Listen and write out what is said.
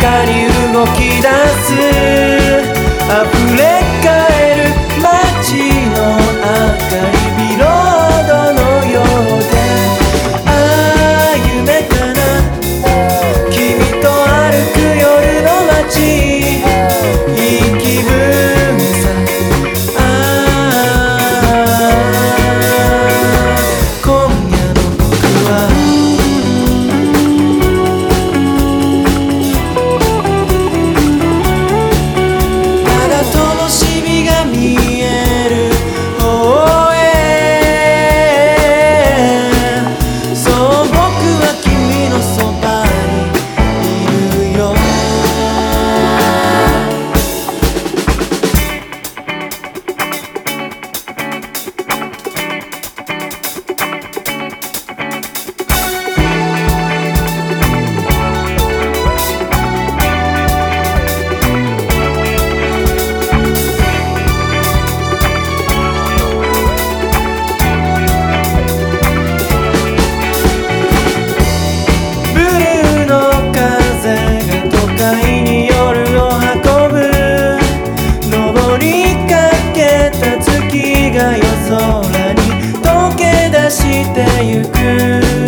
かに動き出す you could